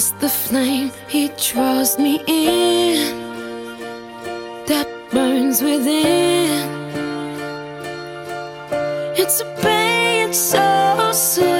is the flame, he draws me in. That burns within. It's a pain so sweet.